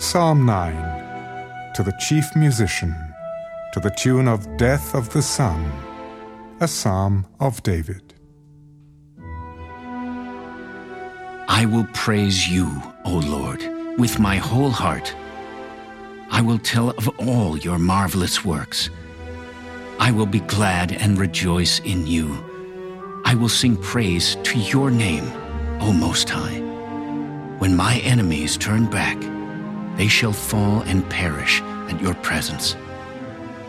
Psalm 9 To the chief musician, to the tune of Death of the Son, a psalm of David. I will praise you, O Lord, with my whole heart. I will tell of all your marvelous works. I will be glad and rejoice in you. I will sing praise to your name, O Most High. When my enemies turn back, they shall fall and perish at your presence.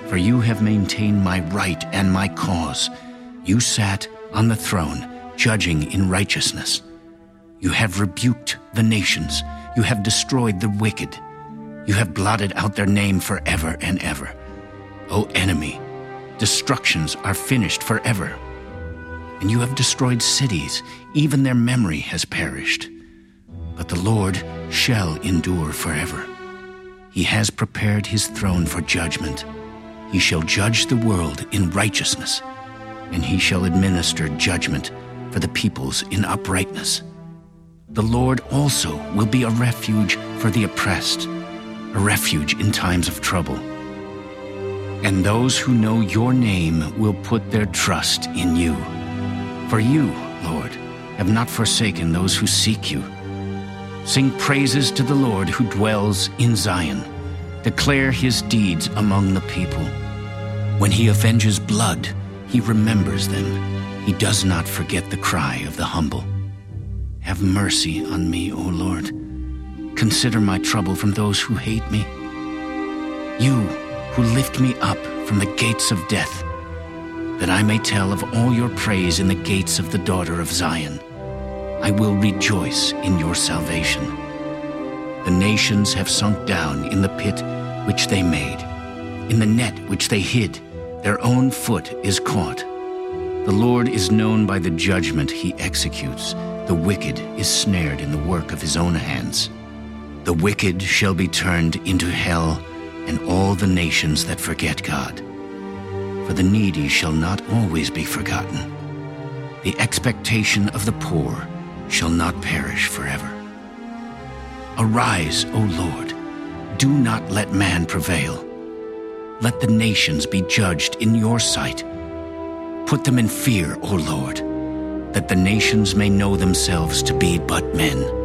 For you have maintained my right and my cause. You sat on the throne, judging in righteousness. You have rebuked the nations. You have destroyed the wicked. You have blotted out their name forever and ever. O enemy, destructions are finished forever. And you have destroyed cities, even their memory has perished. But the Lord shall endure forever. He has prepared his throne for judgment. He shall judge the world in righteousness, and he shall administer judgment for the peoples in uprightness. The Lord also will be a refuge for the oppressed, a refuge in times of trouble. And those who know your name will put their trust in you. For you, Lord, have not forsaken those who seek you. Sing praises to the Lord who dwells in Zion. Declare his deeds among the people. When he avenges blood, he remembers them. He does not forget the cry of the humble. Have mercy on me, O Lord. Consider my trouble from those who hate me. You who lift me up from the gates of death, that I may tell of all your praise in the gates of the daughter of Zion. I will rejoice in your salvation. The nations have sunk down in the pit which they made, in the net which they hid. Their own foot is caught. The Lord is known by the judgment he executes. The wicked is snared in the work of his own hands. The wicked shall be turned into hell, and all the nations that forget God. For the needy shall not always be forgotten. The expectation of the poor shall not perish forever. Arise, O Lord, do not let man prevail. Let the nations be judged in your sight. Put them in fear, O Lord, that the nations may know themselves to be but men.